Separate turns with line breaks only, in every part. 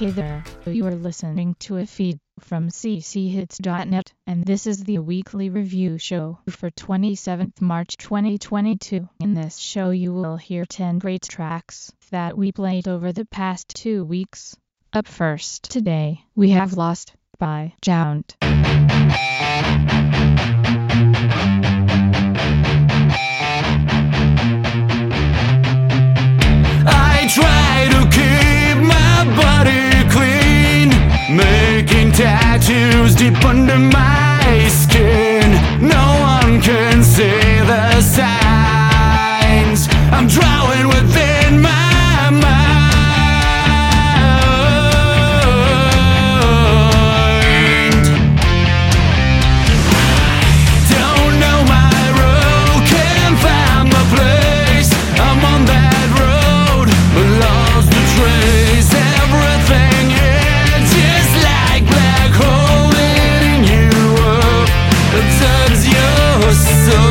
Hey there, you are listening to a feed from cchits.net, and this is the weekly review show for 27th March 2022. In this show, you will hear 10 great tracks that we played over the past two weeks. Up first today, we have Lost by Jount.
Deep under my It your soul.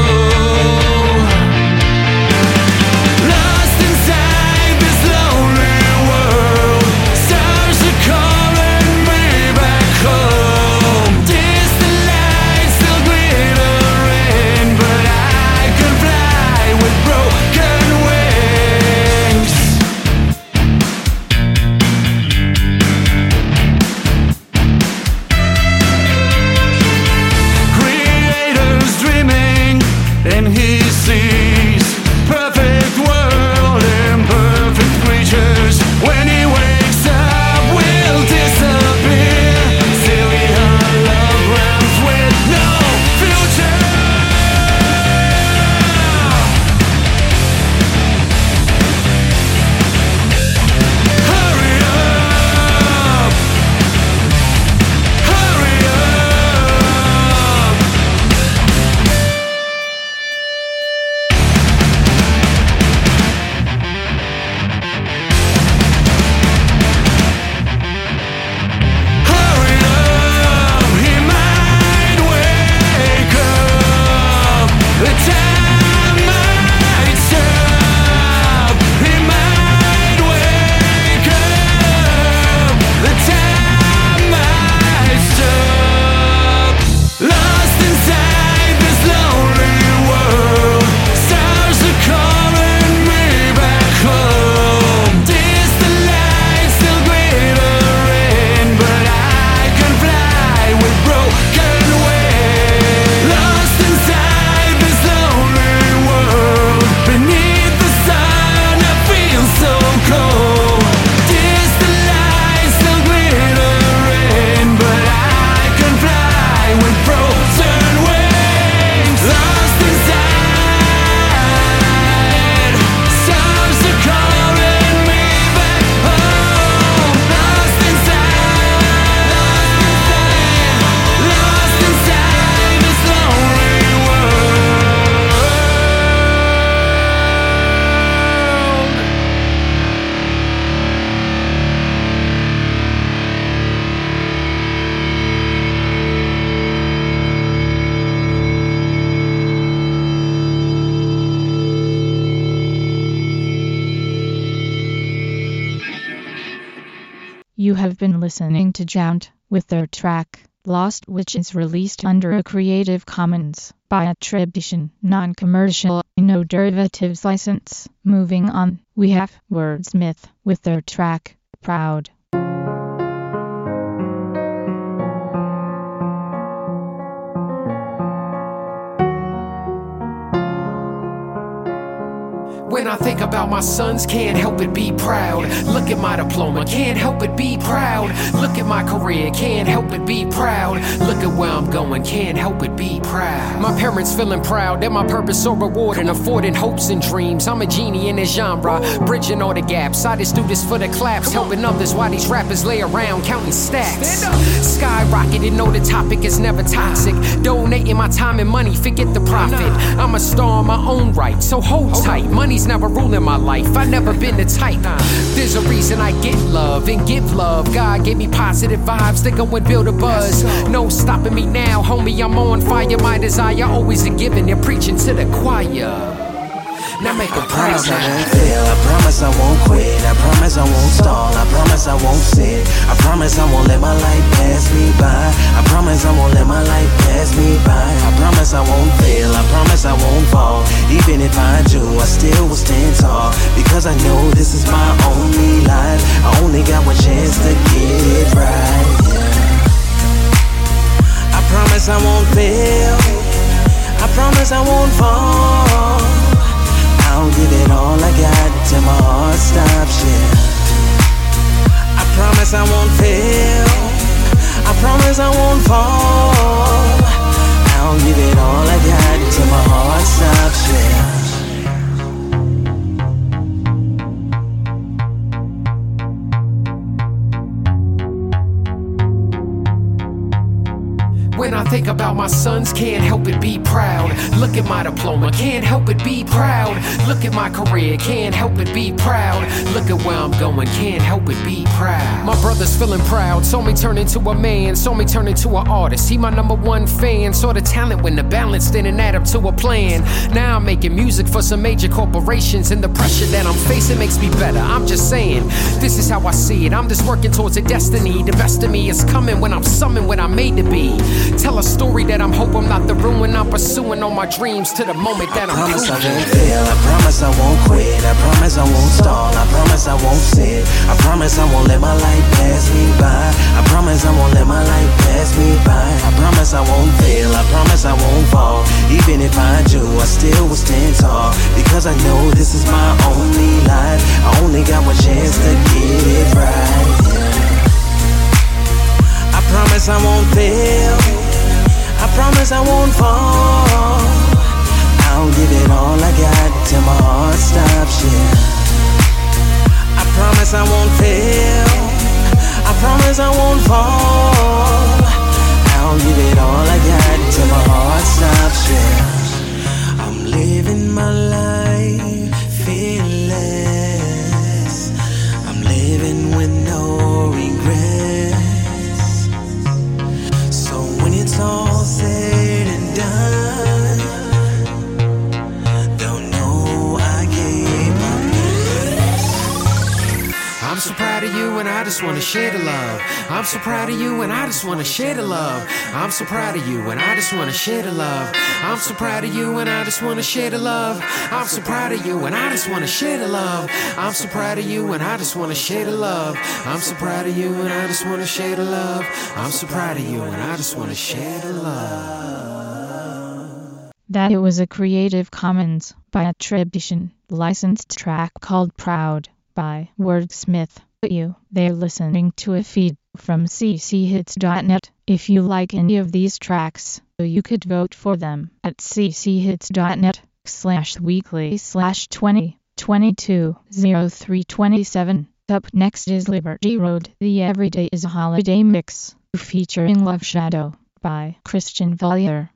Have been listening to Jount with their track Lost which is released under a Creative Commons by attribution, non-commercial, no derivatives license. Moving on, we have Wordsmith with their track Proud.
When I think about my sons, can't help but be proud. Look at my diploma, can't help but be proud. Look at my career, can't help but be proud. Look at where I'm going, can't help but be proud. My parents feeling proud that my purpose so rewarding, affording hopes and dreams. I'm a genie in this genre, bridging all the gaps. I just do this for the claps, helping others while these rappers lay around counting stacks. Skyrocketing, know the topic is never toxic. Donating my time and money, forget the profit. I'm a star in my own right, so hold tight. Money's never ruling my life. I never been the type. There's a reason I get love and give love. God gave me positive vibes that go and build a buzz. No stopping me now, homie. I'm on fire. My desire always a giving. They're preaching to the choir. Now make them
promise I won't fail. I promise I won't quit. I promise I won't stall. I promise I won't sit. I promise I won't let my life pass me by. I promise I won't let my life pass me by. I promise I won't fail. I promise I won't fall. Even if I do, I still will stand tall. Because I know this is my only life. I only got one chance to get it right. I promise I won't fail. I promise I won't fall. I'll give it all I got till my heart stops, yeah. I promise I won't fail. I promise I won't fall. I'll give it all I got till my heart stops, yeah.
I think about my sons, can't help it be proud. Look at my diploma, can't help it be proud. Look at my career, can't help it be proud. Look at where I'm going, can't help it be proud. My brother's feeling proud, saw me turn into a man, saw me turn into an artist. He my number one fan, saw the talent when the balance didn't add up to a plan. Now I'm making music for some major corporations, and the pressure that I'm facing makes me better. I'm just saying, this is how I see it. I'm just working towards a destiny. The best of me is coming when I'm summoned what I'm made to be. Tell a story that I'm hope I'm not the ruin. I'm pursuing all my dreams to the moment that I'm
promise I won't fail. I promise I won't quit. I promise I won't stall. I promise I won't sit. I promise I won't let my life pass me by. I promise I won't let my life pass me by. I promise I won't fail. I promise I won't fall. Even if I do, I still will stand tall. Because I know this is my only life. I only got one chance to get it right. I promise I won't fail. I promise I won't fall. I'll give it all I got till my heart stops, yeah. I promise I won't fail. I promise I won't fall. I'll give it all I got till my heart stops, yeah. I'm living
share the love. I'm so proud of you and I just wanna share the love. I'm so proud of you and I just wanna share the love. I'm so proud of you and I just wanna share the love. I'm so proud of you and I just wanna share the love. I'm so proud of you and I just wanna share the love. I'm so proud of you and I just wanna share the love. I'm so proud of you and I just wanna share the love.
That it was a Creative Commons by attribution licensed track called Proud by Wordsmith. You, they're listening to a feed from cchits.net. If you like any of these tracks, you could vote for them at cchits.net slash weekly slash 20 22 0327. Up next is Liberty Road. The Everyday is a Holiday Mix featuring Love Shadow by Christian Valier.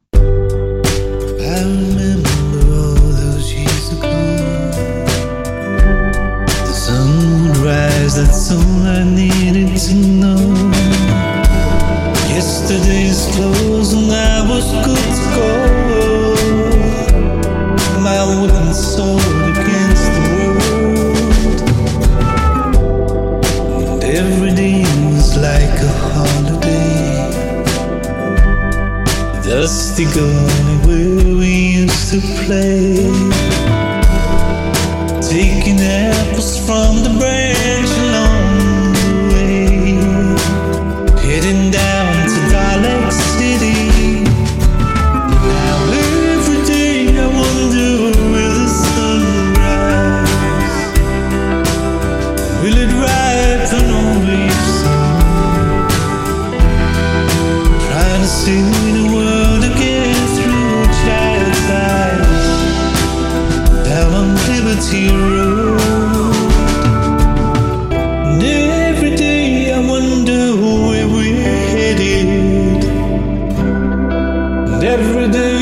every day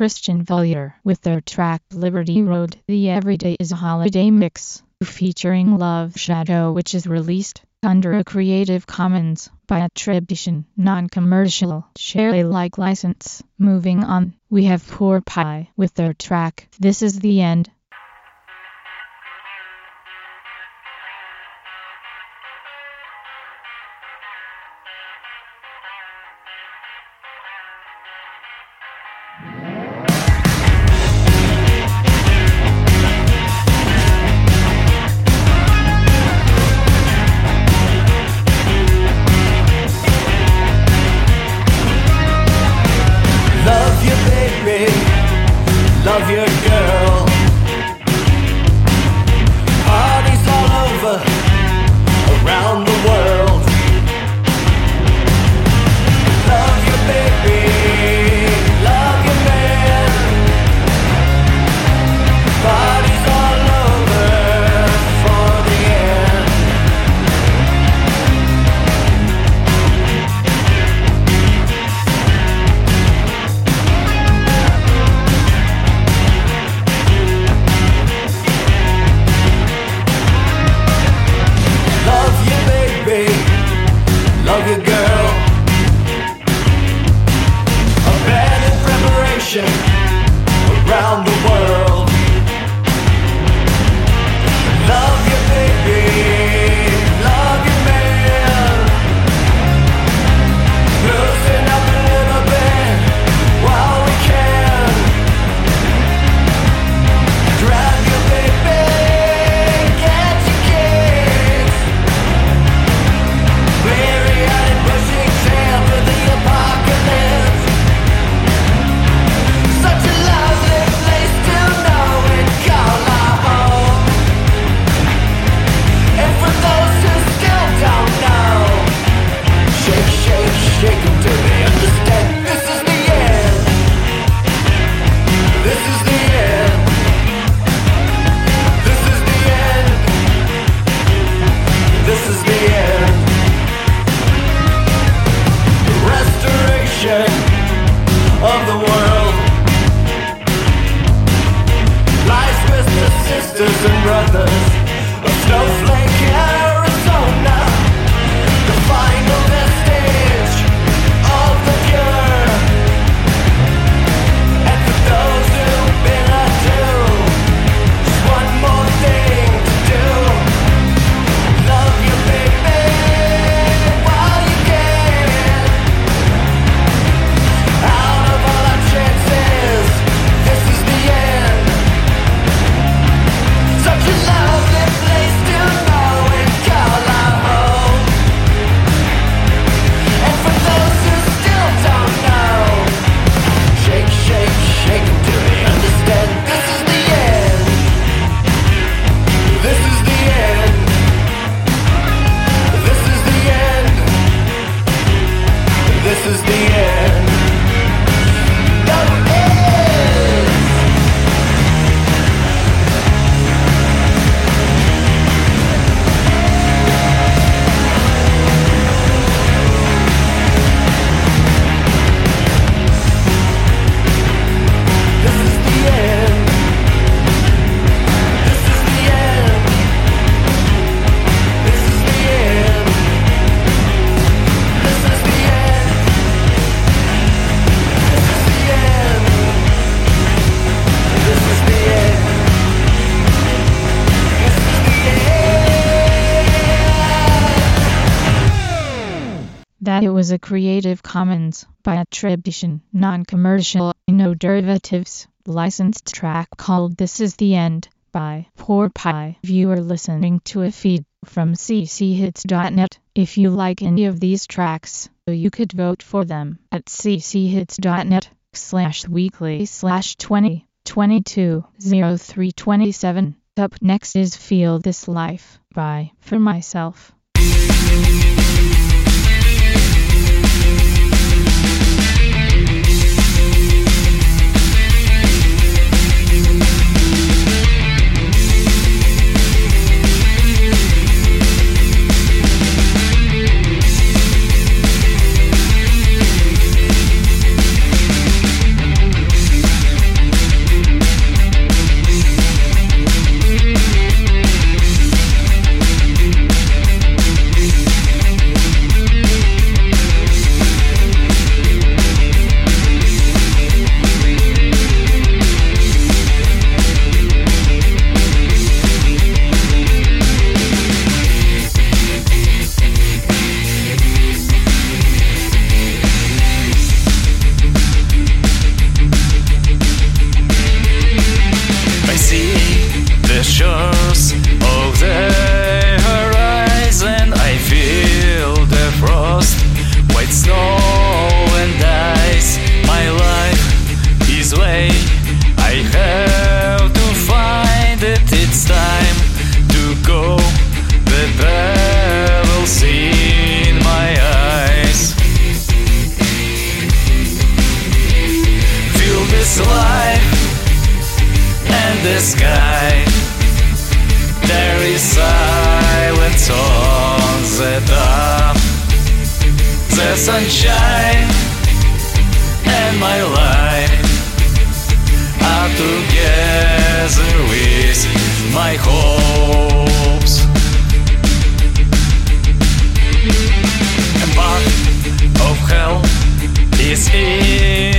Christian Valer with their track Liberty Road. The Everyday is a Holiday mix featuring Love Shadow which is released under a Creative Commons by attribution, non-commercial, share Alike license. Moving on, we have Poor Pie with their track This Is The End.
Was a Creative Commons by attribution, non-commercial, no derivatives, licensed track called This Is The End by Poor Pie. Are listening to a feed from cchits.net. If you like any of these tracks, you could vote for them at cchits.net slash weekly slash 20 22 0327. Up next is Feel This Life by For Myself.
Together with my hopes. A part of hell is in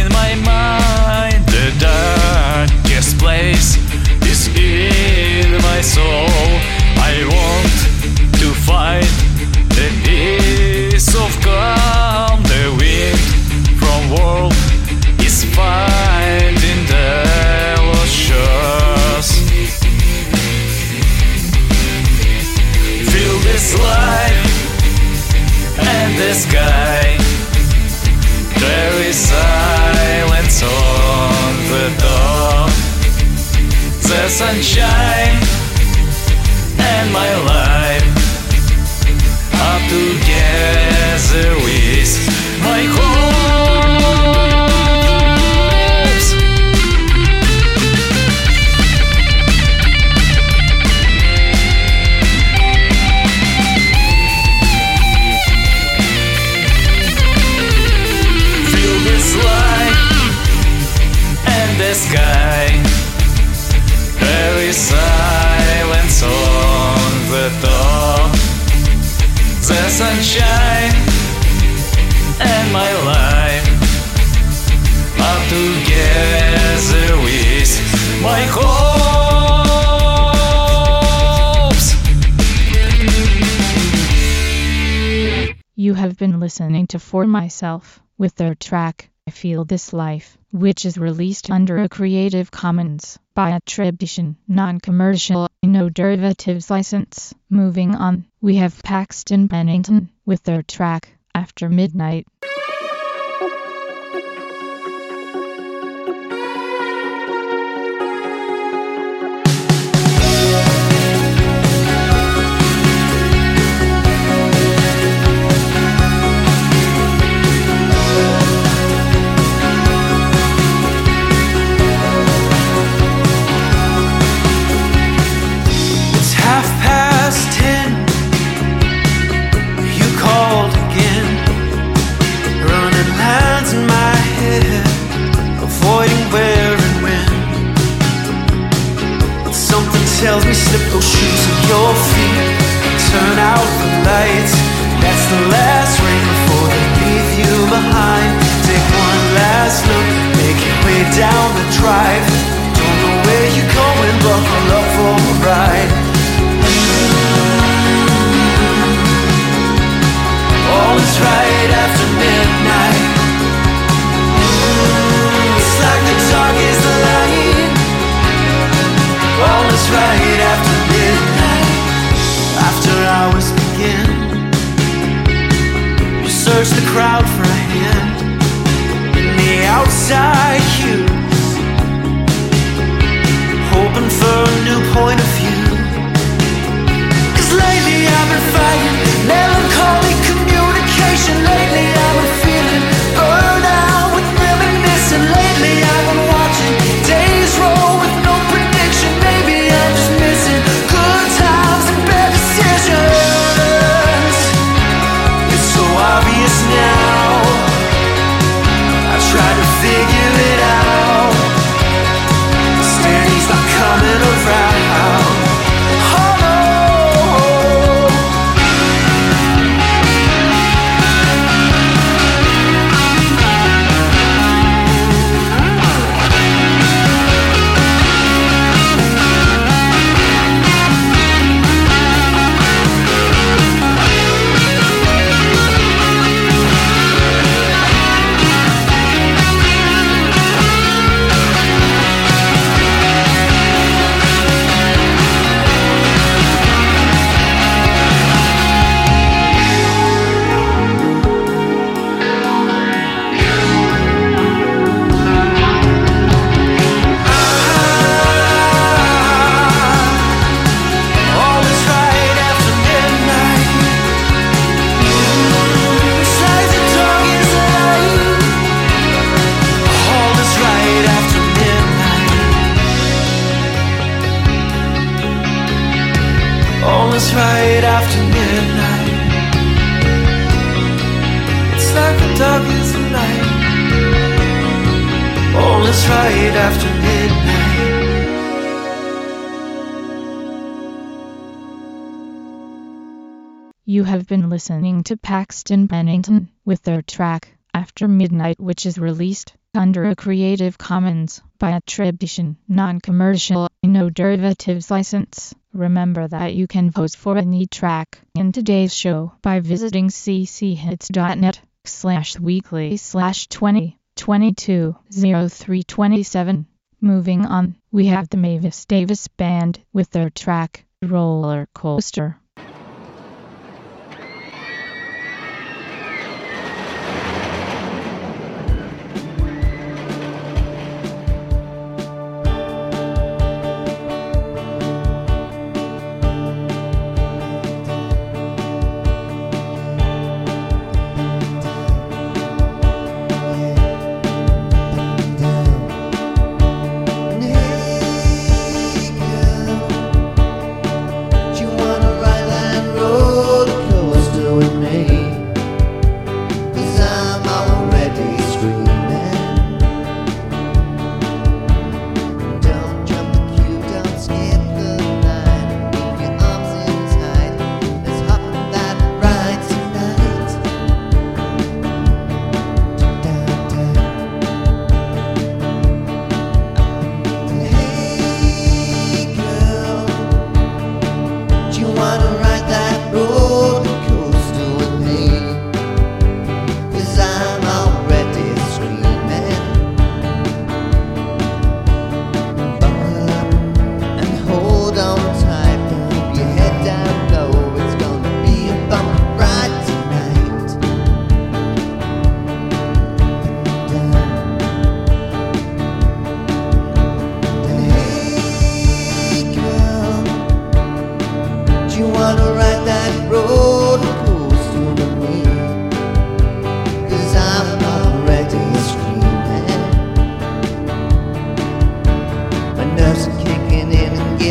listening to For Myself with their track I Feel This Life, which is released under a Creative Commons by attribution, non-commercial, no derivatives license. Moving on, we have Paxton Pennington with their track After Midnight.
Those shoes at your feet, turn out the lights. That's the last ring before they leave you behind. Take one last look, make your way down the drive. Don't know where you're going, buckle up for a ride. All is right
fighting melancholy communication lately. after midnight. It's like the night. Right after midnight.
You have been listening to Paxton Pennington with their track After Midnight which is released under a Creative Commons by attribution, non-commercial, no derivatives license. Remember that you can vote for any track in today's show by visiting cchits.net slash weekly slash 2022 0327. Moving on, we have the Mavis Davis Band with their track, Roller Coaster.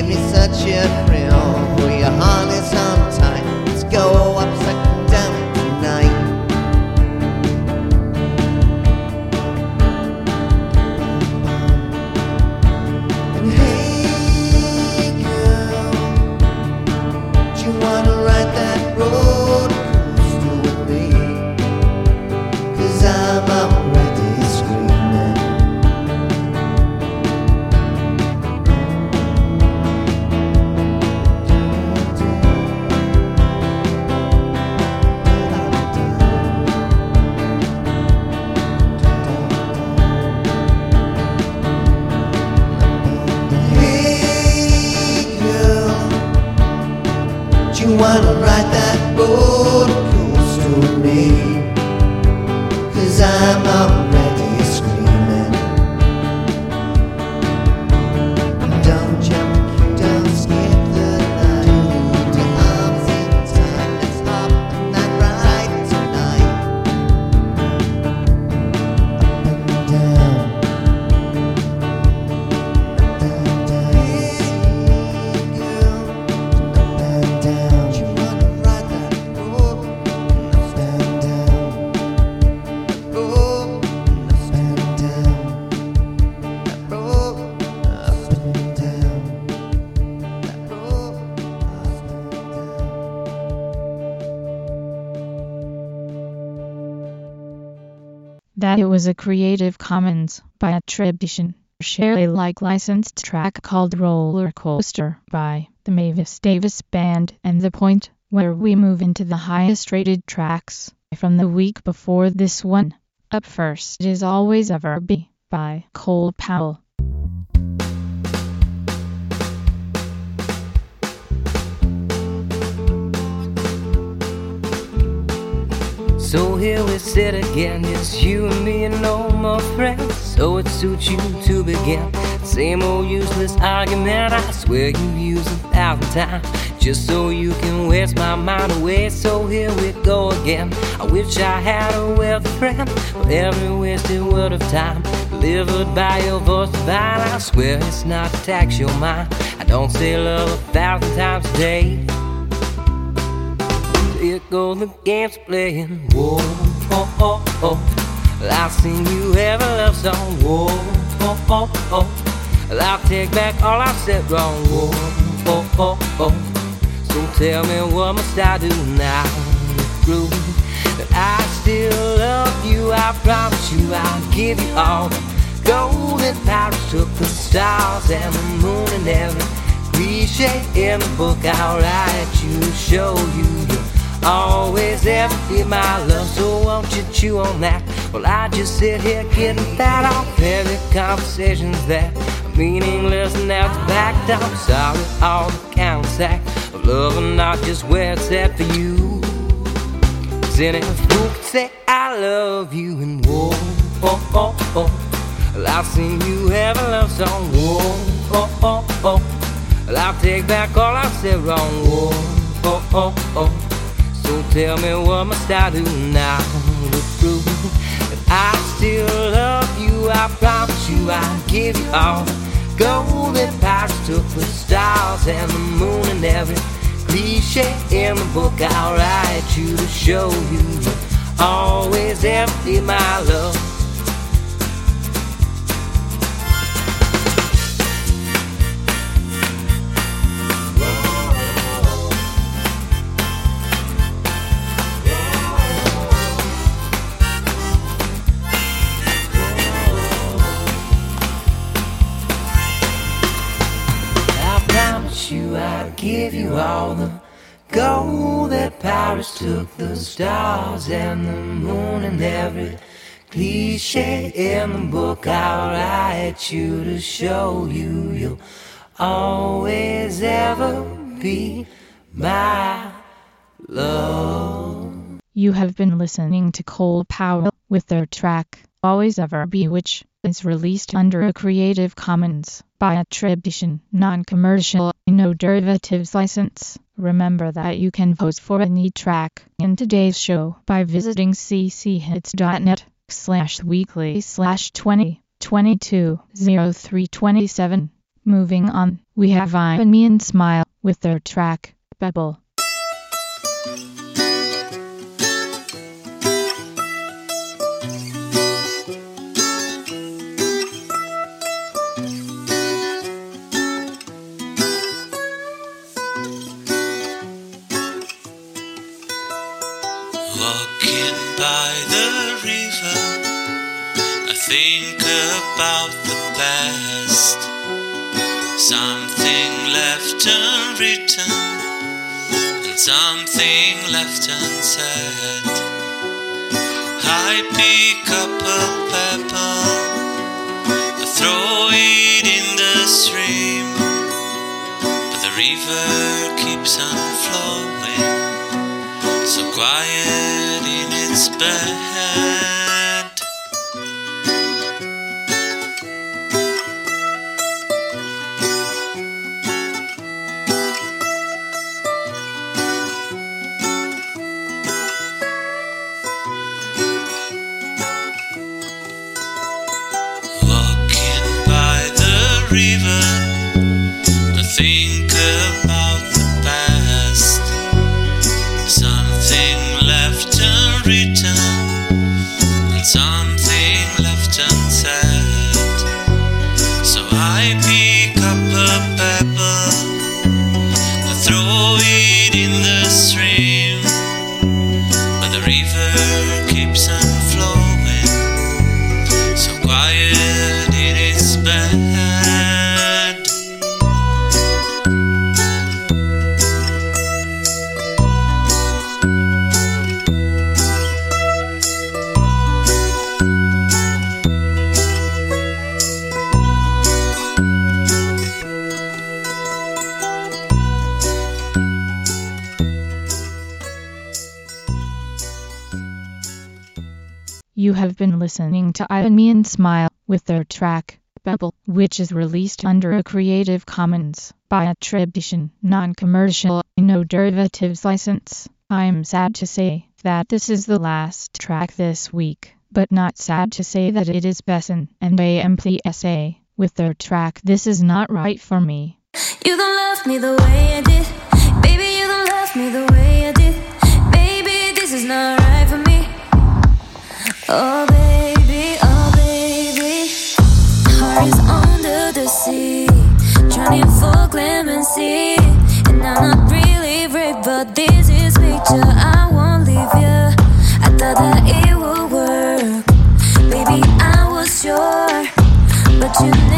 give me such a thrill. Oh, your honey's on that
it was a Creative Commons by attribution, share Alike licensed track called Roller Coaster by the Mavis Davis Band and The Point, where we move into the highest rated tracks from the week before this one. Up first is Always Ever Be by Cole Powell.
So here we sit again, it's you and me and no more friends. So it suits you to begin. Same old useless argument, I swear you use a thousand times. Just so you can waste my mind away. So here we go again. I wish I had a wealthy friend for every wasted word of time. Delivered by your voice divine, I swear it's not to tax your mind. I don't say love a thousand times a day. Here go the games playing. Whoa, oh, oh, oh. I've seen you a love song. Whoa, oh, oh, oh. I'll take back all I said wrong. Whoa, oh, oh, oh. So tell me what must I do now prove that I still love you? I promise you I'll give you all the gold Paris took the stars and the moon and every cliche in the book I'll write you, show you always be my love. So won't you chew on that? Well, I just sit here getting fat off every conversations that are meaningless and that's backed up. Sorry, all the counts act of love and not just where it's at for you. Cause any fool can say I love you and whoa, oh, oh, oh. Well, I've seen you have a love song. Whoa, oh, oh, oh. Well, I'll take back all I said wrong. Whoa, oh, oh, oh. So tell me what must I do now to prove that I still love you? I promise you I'll give you all gold that Paris took the stars and the moon and every cliche in the book I'll write you to show you always empty, my love. Took the stars and the moon and every cliche in the book. I'll write you to show you. You'll always ever be my love.
You have been listening to Cole Powell with their track Always Ever Be which is released under a Creative Commons by attribution, non-commercial, no derivatives license. Remember that you can vote for any track in today's show by visiting cchits.net slash weekly slash 20 22 0327. Moving on, we have Ivan Me and Smile with their track, Pebble.
Something left unwritten, and something left unsaid. I pick up a and
Smile with their track Bubble, which is released under a Creative Commons by attribution, non-commercial, no derivatives license. I'm sad to say that this is the last track this week, but not sad to say that it is Besson and AMPSA with their track This Is Not Right For Me.
You don't love me the way I did. Baby, you don't love me the way I did. Baby, this is not right for me. Oh, baby, clemency. And I'm not really brave, but this is picture. I won't leave you. I thought that it would work. Baby, I was sure. But you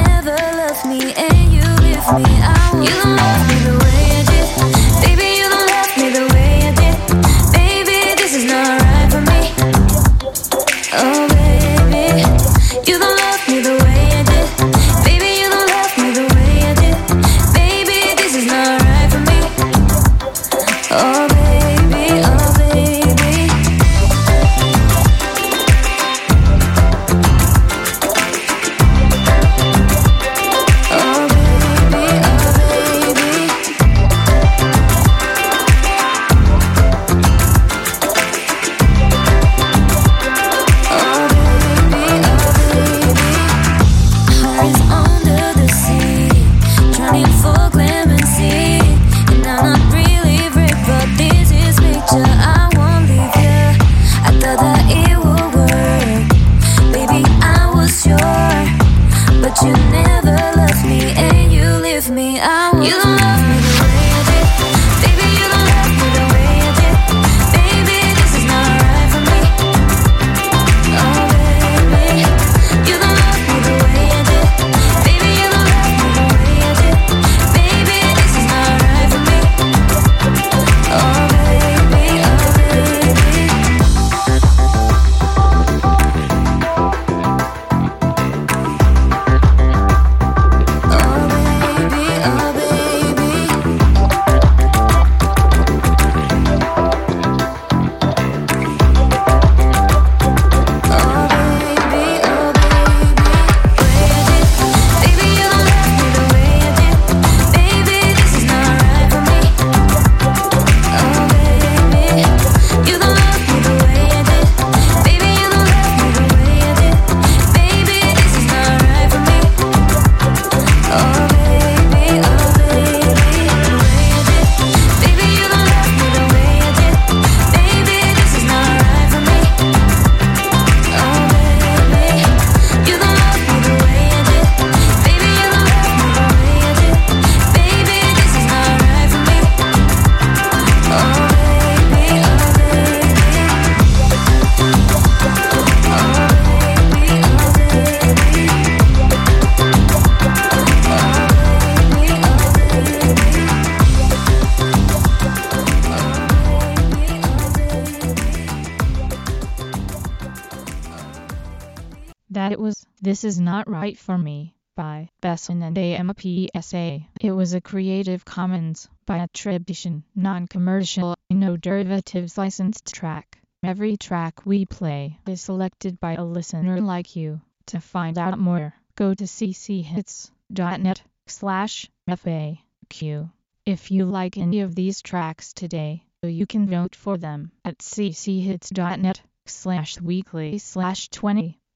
Right For Me
by Besson and AMPSA. It was a Creative Commons by attribution, non-commercial, no derivatives licensed track. Every track we play is selected by a listener like you. To find out more, go to cchits.net slash FAQ. If you like any of these tracks today, you can vote for them at cchits.net slash weekly slash 20